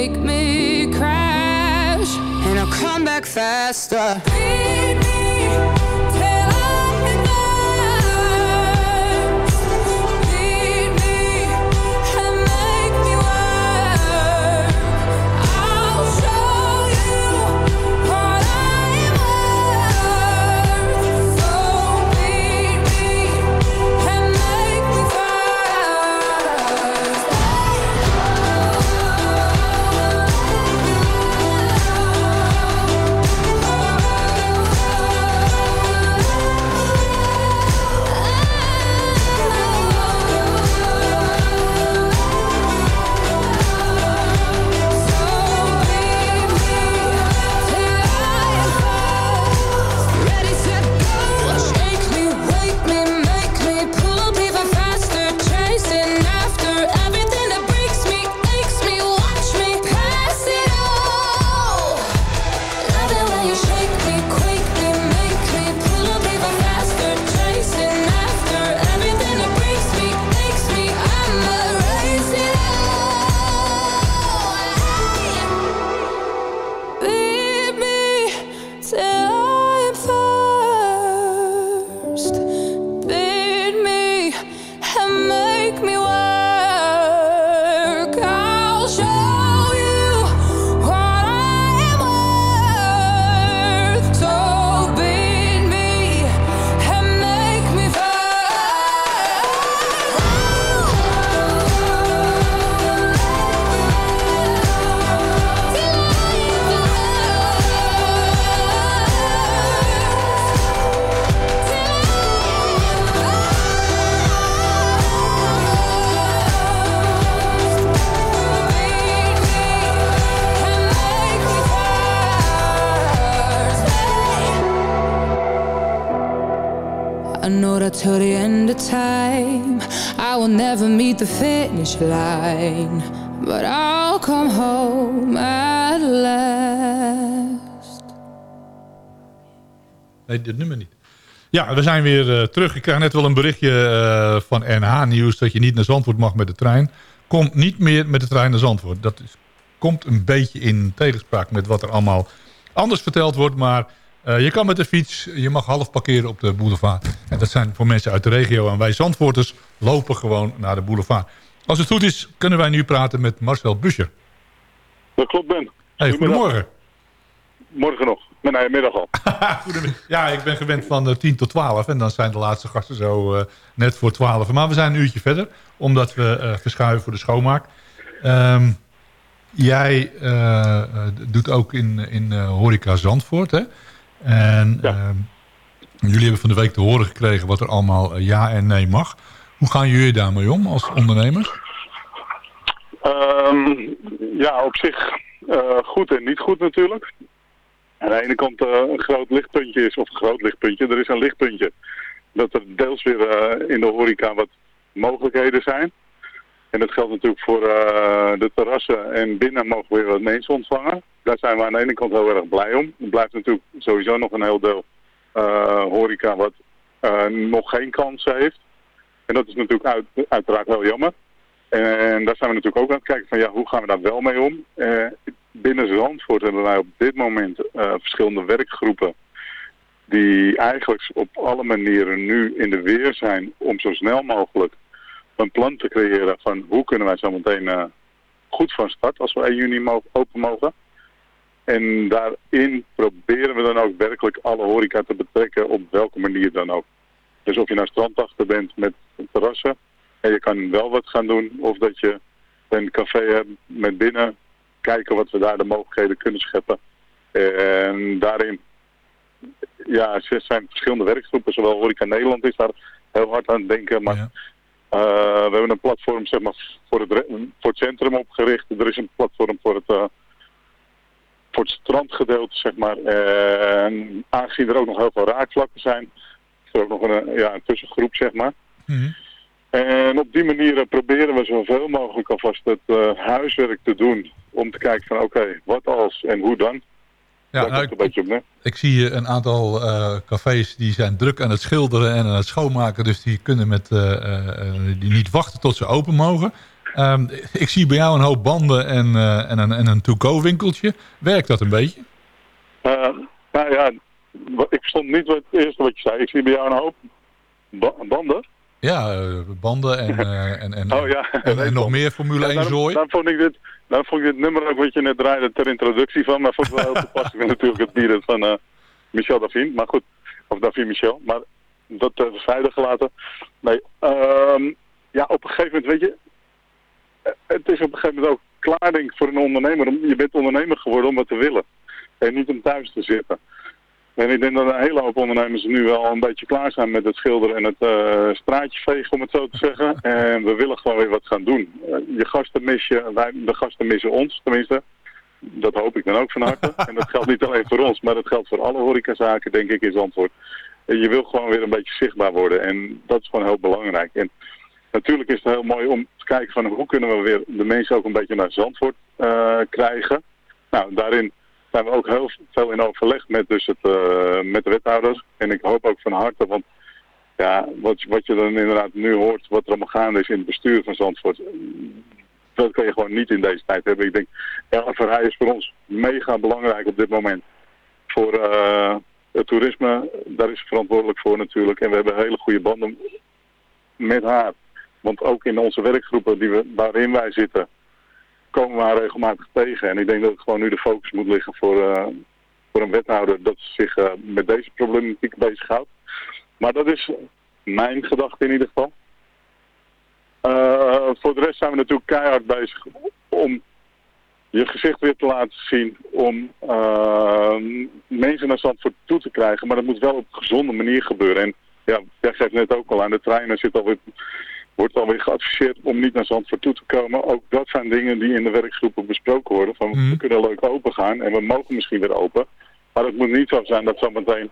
make me crash, and I'll come back faster. Beat me finish but I'll come home at last. Nee, dit nummer niet. Ja, we zijn weer eh, terug. Ik krijg net wel een berichtje eh, van NH Nieuws... dat je niet naar Zandvoort mag met de trein. Kom niet meer met de trein naar Zandvoort. Dat is, komt een beetje in tegenspraak met wat er allemaal anders verteld wordt. Maar eh, je kan met de fiets, je mag half parkeren op de boulevard. En dat zijn voor mensen uit de regio. En wij Zandvoorters lopen gewoon naar de boulevard. Als het goed is, kunnen wij nu praten met Marcel Buscher. Dat klopt, Ben. Hey, goedemorgen. Morgen nog. Nee, middag al. Ja, ik ben gewend van eh, 10 tot 12. En dan zijn de laatste gasten zo eh, net voor 12. Maar we zijn een uurtje verder. Omdat we eh, verschuiven voor de schoonmaak. Ehm, jij eh, eh, doet ook in, in eh, Horeca Zandvoort. Hè? En ehm, jullie hebben van de week te horen gekregen wat er allemaal eh, ja en nee mag. Hoe gaan jullie daarmee om als ondernemers? Ehm, ja, op zich eh, goed en niet goed natuurlijk. Aan de ene kant eh, een groot lichtpuntje is, of een groot lichtpuntje, er is een lichtpuntje. Dat er deels weer eh, in de horeca wat mogelijkheden zijn. En dat geldt natuurlijk voor de terrassen en binnen mogen we weer wat mensen ontvangen. Daar zijn we aan de ene kant heel erg blij om. Er blijft natuurlijk sowieso nog een heel deel horeca wat nog geen kans heeft. En dat is natuurlijk uit, uiteraard heel jammer. En daar zijn we natuurlijk ook aan het kijken van ja, hoe gaan we daar wel mee om? Eh, binnen Zandvoort hebben wij op dit moment eh, verschillende werkgroepen die eigenlijk op alle manieren nu in de weer zijn om zo snel mogelijk een plan te creëren van hoe kunnen wij zo meteen eh, goed van start als we 1 juni mo- open mogen. En daarin proberen we dan ook werkelijk alle horeca te betrekken op welke manier dan ook. Dus of je nou strandwachter bent met terrassen en je kan wel wat gaan doen. Of dat je een café hebt met binnen. Kijken wat we daar de mogelijkheden kunnen scheppen. En daarin ja, er zijn verschillende werkgroepen. Zowel Horeca Nederland is daar heel hard aan het denken. Maar eh, we hebben een platform zeg maar, voor, het, voor het centrum opgericht. Er is een platform voor het, eh, voor het strandgedeelte, zeg maar. En aangezien er ook nog heel veel raakvlakken zijn, is er ook nog een, ja, een tussengroep, zeg maar. En op die manier eh, proberen we zoveel mogelijk alvast het eh, huiswerk te doen. Om te kijken van oké, wat als en hoe dan. Ja, Daar nou, een beetje op. Ik zie eh, een aantal eh, cafés die zijn druk aan het schilderen en aan het schoonmaken. Dus die kunnen met, eh, eh, eh, die niet wachten tot ze open mogen. Ehm, ik zie bij jou een hoop banden en, eh, en een, en een to-go winkeltje. Werkt dat een beetje? Eh, nou ja, ik verstond niet wat, het eerste wat je zei. Ik zie bij jou een hoop ba- banden. Ja, eh, banden en, eh, en, en, Oh ja. en, en nog meer Formule 1 daarom, zooi. daarom vond ik dit, daarom vond ik dit nummer ook wat je net draaide ter introductie van. Maar vond ik wel heel toepasselijk natuurlijk het bieden van eh, Michel Davin. Maar goed, of Davin Michel. Maar dat uh, terzijde gelaten. Nee, ehm, ja, op een gegeven moment, weet je, het is op een gegeven moment ook klaar denk ik voor een ondernemer. Je bent ondernemer geworden om wat te willen. En niet om thuis te zitten. En ik denk dat een hele hoop ondernemers nu wel een beetje klaar zijn met het schilderen en het eh, straatje vegen, om het zo te zeggen. En we willen gewoon weer wat gaan doen. Eh, je gasten mis je, wij, de gasten missen ons tenminste. Dat hoop ik dan ook van harte. en dat geldt niet alleen voor ons, maar dat geldt voor alle horecazaken, denk ik, is antwoord. En je wil gewoon weer een beetje zichtbaar worden. En dat is gewoon heel belangrijk. En natuurlijk is het heel mooi om te kijken van hoe kunnen we weer de mensen ook een beetje naar Zandvoort eh, krijgen. Nou, daarin zijn we ook heel veel in overleg met, dus het, eh, met de wethouders. En ik hoop ook van harte, want ja, wat, wat je dan inderdaad nu hoort, wat er allemaal gaande is in het bestuur van Zandvoort, dat kan je gewoon niet in deze tijd hebben. Ik denk, ja, Verheij is voor ons mega belangrijk op dit moment. Voor eh, het toerisme, daar is ze verantwoordelijk voor natuurlijk. En we hebben hele goede banden met haar. Want ook in onze werkgroepen die we, waarin wij zitten, komen we regelmatig tegen. En ik denk dat het gewoon nu de focus moet liggen voor, eh, voor een wethouder dat zich eh, met deze problematiek bezighoudt. Maar dat is mijn gedachte in ieder geval. Eh, voor de rest zijn we natuurlijk keihard bezig om je gezicht weer te laten zien. Om mensen naar Zandvoort toe te krijgen. Maar dat moet wel op een gezonde manier gebeuren. En ja, jij geeft net ook al aan, de treinen zit alweer, wordt alweer geadviseerd om niet naar Zandvoort toe te komen. Ook dat zijn dingen die in de werkgroepen besproken worden. Van we kunnen leuk open gaan en we mogen misschien weer open. Maar het moet niet zo zijn dat zometeen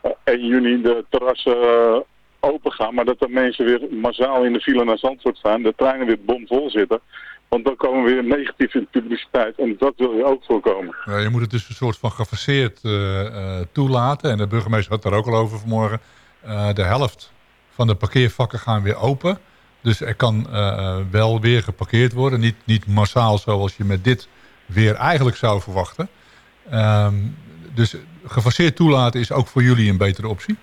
eh, 1 juni de terrassen eh, open gaan, maar dat de mensen weer massaal in de file naar Zandvoort staan, de treinen weer bomvol zitten. Want dan komen we weer negatief in de publiciteit en dat wil je ook voorkomen. Ja, je moet het dus een soort van gefaseerd eh, toelaten. En de burgemeester had daar ook al over vanmorgen. De helft van de parkeervakken gaan weer open. Dus er kan eh, wel weer geparkeerd worden. Niet, niet massaal zoals je met dit weer eigenlijk zou verwachten. Ehm, dus gefaseerd toelaten is ook voor jullie een betere optie?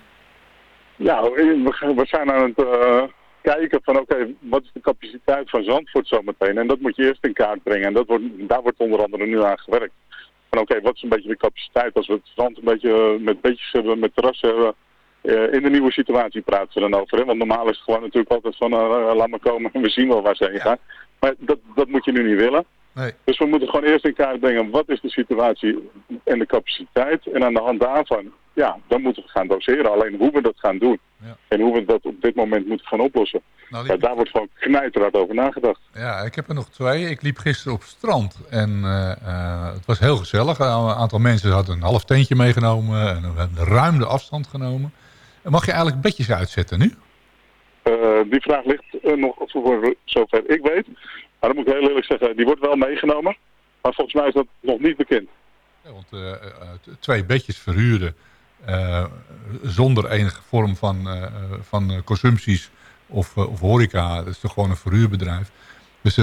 Ja, we, zijn aan het eh, kijken van oké, wat is de capaciteit van Zandvoort zometeen? En dat moet je eerst in kaart brengen. En dat wordt, daar wordt onder andere nu aan gewerkt. Van oké, wat is een beetje de capaciteit als we het strand een beetje eh, met beetjes hebben, met terrassen hebben. Eh, in de nieuwe situatie praten ze dan over. Hè? Want normaal is het gewoon natuurlijk altijd van eh, laat maar komen en we zien wel waar ze heen gaan. Maar dat, dat moet je nu niet willen. Nee. Dus we moeten gewoon eerst in kaart brengen wat is de situatie en de capaciteit. En aan de hand daarvan, ja, dan moeten we gaan doseren. Alleen hoe we dat gaan doen en hoe we dat op dit moment moeten gaan oplossen. Nou, ja, daar wordt gewoon knijterhard over nagedacht. Ja, ik heb er nog twee. Ik liep gisteren op het strand en eh, eh, het was heel gezellig. Een aantal mensen hadden een half tentje meegenomen en een ruim de afstand genomen. Mag je eigenlijk bedjes uitzetten nu? Eh, die vraag ligt eh, nog voor zover ik weet. Maar dan moet ik heel eerlijk zeggen, die wordt wel meegenomen. Maar volgens mij is dat nog niet bekend. Want eh, twee bedjes verhuren zonder enige vorm van, van consumpties of, of horeca. Dat is toch gewoon een verhuurbedrijf. Dus,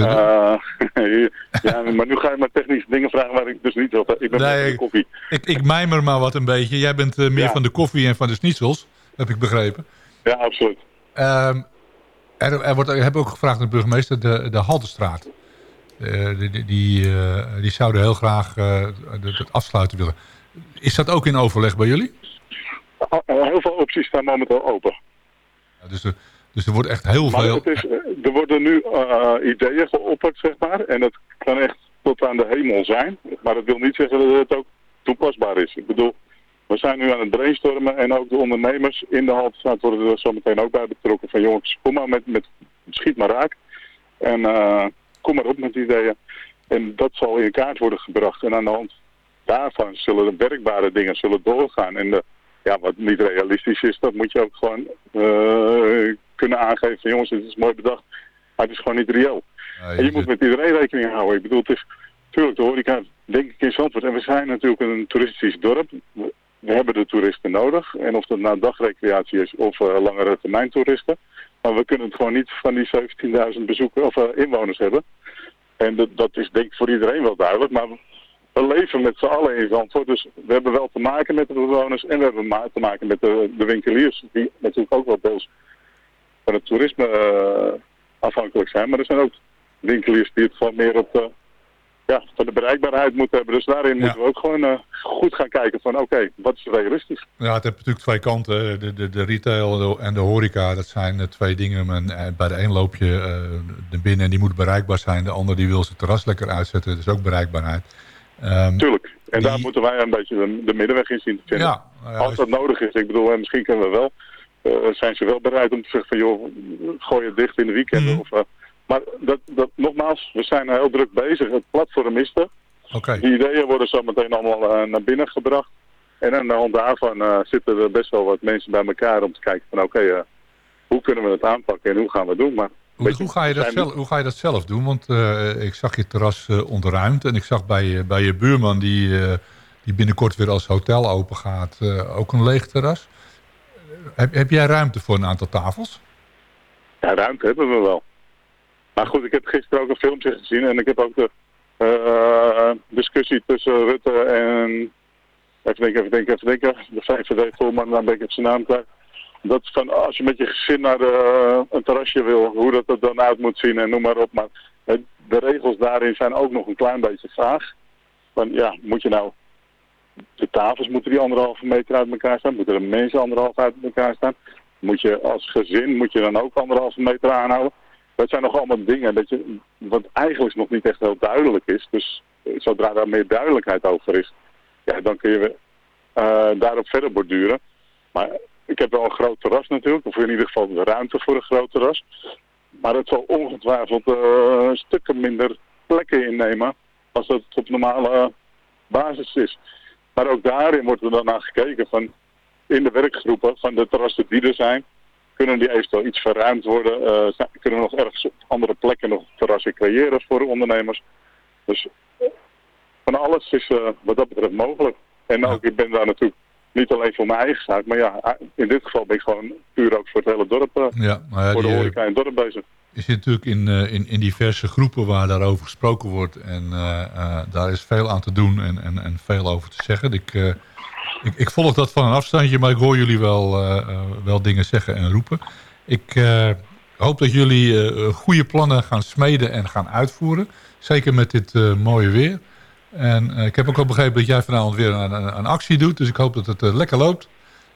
ja, maar nu ga je me technische dingen vragen waar ik dus niet over... Ik ben Nee, met de koffie. ik, ik mijmer maar wat een beetje. Jij bent meer Ja. van de koffie en van de schnitzels, heb ik begrepen. Ja, absoluut. Ehm, er, er wordt, ik heb ook gevraagd aan de burgemeester, de, de Haltestraat. Eh, die, die, eh, die zouden heel graag eh, het afsluiten willen. Is dat ook in overleg bij jullie? Heel veel opties staan momenteel open. Ja, dus, er, dus er wordt echt heel Maar veel... het is, er worden nu ideeën geopperd, zeg maar. En dat kan echt tot aan de hemel zijn. Maar dat wil niet zeggen dat het ook toepasbaar is. Ik bedoel, we zijn nu aan het brainstormen en ook de ondernemers in de Haltestraat worden er zo meteen ook bij betrokken. Van jongens, kom maar met, met schiet maar raak. En eh, kom maar op met ideeën. En dat zal in kaart worden gebracht. En aan de hand daarvan zullen de werkbare dingen zullen doorgaan. En de, ja, wat niet realistisch is, dat moet je ook gewoon eh, kunnen aangeven. Van, jongens, het is mooi bedacht, maar het is gewoon niet reëel. en je moet met iedereen rekening houden. Ik bedoel, het is natuurlijk de horeca, denk ik, in Zandvoort. En we zijn natuurlijk een toeristisch dorp. We, hebben de toeristen nodig. En of dat nou dagrecreatie is of eh, langere termijn toeristen. Maar we kunnen het gewoon niet van die 17.000 bezoekers of eh, inwoners hebben. En dat, dat is denk ik voor iedereen wel duidelijk. Maar we leven met z'n allen in Zandvoort. Dus we hebben wel te maken met de bewoners. En we hebben ma- te maken met de, de winkeliers. Die natuurlijk ook wel deels van het toerisme eh, afhankelijk zijn. Maar er zijn ook winkeliers die het gewoon meer op ja, van de bereikbaarheid moeten hebben. Dus daarin moeten we ook gewoon eh, goed gaan kijken van oké, wat is realistisch? Ja, het heeft natuurlijk twee kanten. De, de, de retail en de horeca, dat zijn eh, twee dingen. En, eh, bij de een loop je eh, de binnen en die moet bereikbaar zijn. De ander die wil zijn terras lekker uitzetten. Dat is ook bereikbaarheid. Ehm, Tuurlijk. En daar moeten wij een beetje de, de middenweg in zien te vinden. Ja, ja, Als dat nodig is. Ik bedoel, en misschien kunnen we wel, eh, zijn ze wel bereid om te zeggen van joh, gooi het dicht in de weekenden. Of, eh, maar dat, dat, nogmaals, we zijn heel druk bezig. Het platform is er. Die ideeën worden zo meteen allemaal eh, naar binnen gebracht. En aan de hand daarvan eh, zitten er best wel wat mensen bij elkaar om te kijken van oké, eh, hoe kunnen we het aanpakken en hoe gaan we het doen. Maar Hoe, hoe, ga je dat zelf, hoe ga je dat zelf doen? Want ik zag je terras eh, ontruimd. En ik zag bij, je- bij je buurman die, die binnenkort weer als hotel open gaat, ook een leeg terras. Heb, heb jij ruimte voor een aantal tafels? Ja, ruimte hebben we wel. Maar goed, ik heb gisteren ook een filmpje gezien en ik heb ook de eh, discussie tussen Rutte en, even denken, even denken, even denken, de VVD-voorman, dan ben ik het zijn naam kwijt. Dat van, als je met je gezin naar de, een terrasje wil, hoe dat er dan uit moet zien en noem maar op. Maar eh, de regels daarin zijn ook nog een klein beetje vaag. Van ja, moet je nou, de tafels moeten die anderhalve meter uit elkaar staan, moeten er mensen anderhalf uit elkaar staan. Moet je als gezin, moet je dan ook anderhalve meter aanhouden. Dat zijn nog allemaal dingen dat je, wat eigenlijk nog niet echt heel duidelijk is. Dus eh, zodra daar meer duidelijkheid over is, ja, dan kun je eh, daarop verder borduren. Maar ik heb wel een groot terras natuurlijk, of in ieder geval de ruimte voor een groot terras. Maar het zal ongetwijfeld eh, stukken minder plekken innemen als dat op normale basis is. Maar ook daarin wordt er dan naar gekeken van in de werkgroepen van de terrassen die er zijn. Kunnen die eventueel iets verruimd worden? Eh, kunnen we nog ergens op andere plekken nog terrassen creëren voor de ondernemers? Dus van alles is eh, wat dat betreft mogelijk. En ook, ik ben daar natuurlijk niet alleen voor mijn eigen zaak, maar ja, in dit geval ben ik gewoon puur ook voor het hele dorp, eh, Ja, maar voor de horeca in het dorp bezig. Je zit natuurlijk in, in, in diverse groepen waar daarover gesproken wordt. En daar is veel aan te doen en, en, en veel over te zeggen. Ik, ik, ik volg dat van een afstandje, maar ik hoor jullie wel, eh, eh, wel dingen zeggen en roepen. Ik eh, hoop dat jullie goede plannen gaan smeden en gaan uitvoeren. Zeker met dit mooie weer. En ik heb ook al begrepen dat jij vanavond weer een, een, een actie doet. Dus ik hoop dat het lekker loopt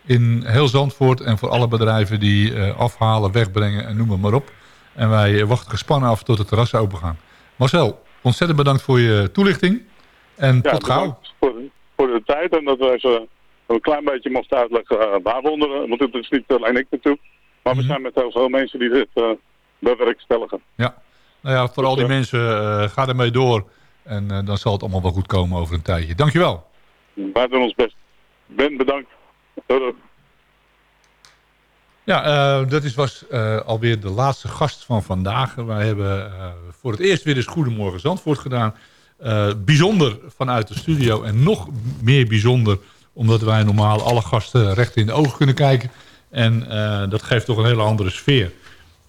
in heel Zandvoort. En voor alle bedrijven die afhalen, wegbrengen en noem maar, maar op. En wij wachten gespannen af tot de terrassen open gaan. Marcel, ontzettend bedankt voor je toelichting. En Ja, tot gauw. voor, de- voor de tijd en dat wij ze een klein beetje mochten uitleggen uh, waaronder. eh, Want het is niet alleen ik natuurlijk. Maar Mhm. we zijn met heel veel mensen die dit uh, bewerkstelligen. Ja, nou ja, voor al die mensen, eh, ga ermee door. En eh, dan zal het allemaal wel goed komen over een tijdje. Dankjewel. Wij doen ons best. Ben bedankt. Ja, eh, dat is, was eh, alweer de laatste gast van vandaag. Wij hebben eh, voor het eerst weer eens Goedemorgen Zandvoort gedaan. Eh, bijzonder vanuit de studio en nog meer bijzonder... omdat wij normaal alle gasten recht in de ogen kunnen kijken. En eh, dat geeft toch een hele andere sfeer.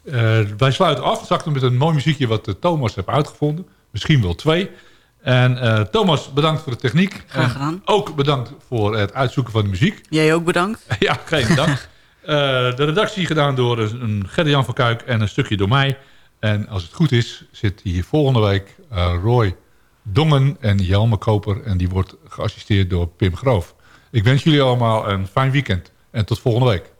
Eh, wij sluiten af, straks met een mooi muziekje wat eh, Thomas heeft uitgevonden. Misschien wel twee. En Thomas, bedankt voor de techniek. Graag En gedaan. ook bedankt voor het uitzoeken van de muziek. Jij ook bedankt. Ja, geen dank. De redactie gedaan door een, Gerde-Jan van Kuik en een stukje door mij. En als het goed is, zit hier volgende week Roy Dongen en Jelme Koper. En die wordt geassisteerd door Pim Groof. Ik wens jullie allemaal een fijn weekend. En tot volgende week.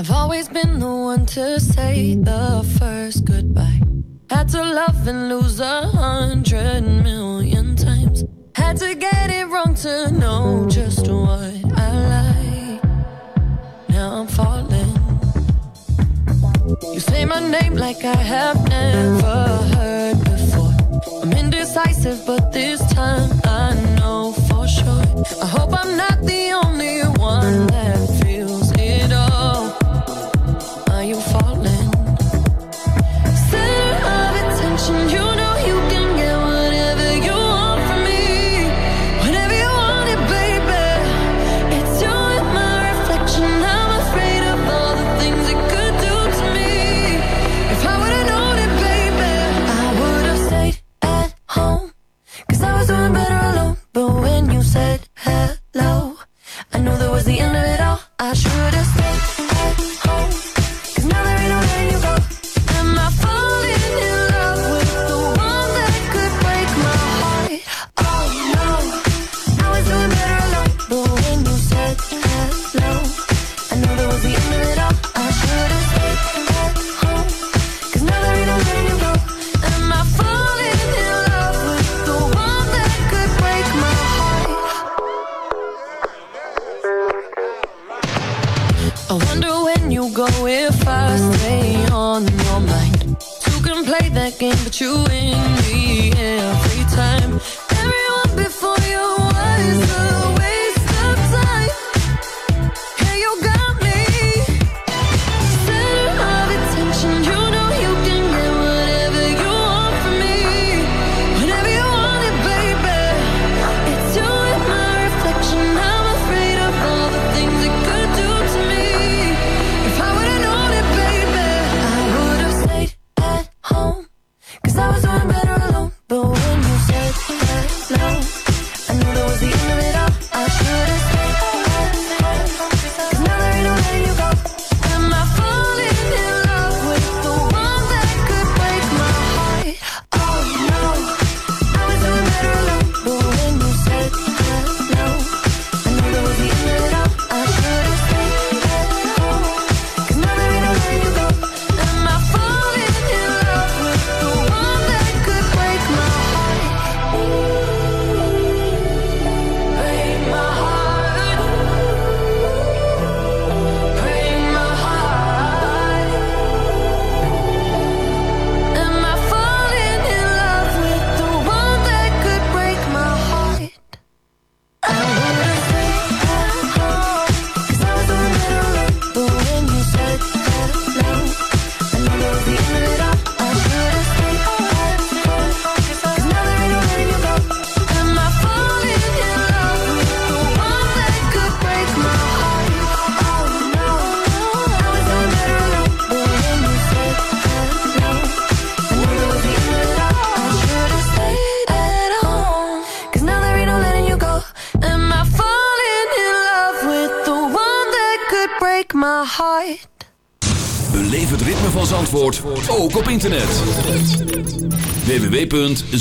I've always been the one to say the first goodbye. Had to love and lose a hundred million times. Had to get it wrong to know just my name like I have never heard before. I'm indecisive, but this time I know for sure. I hope I'm not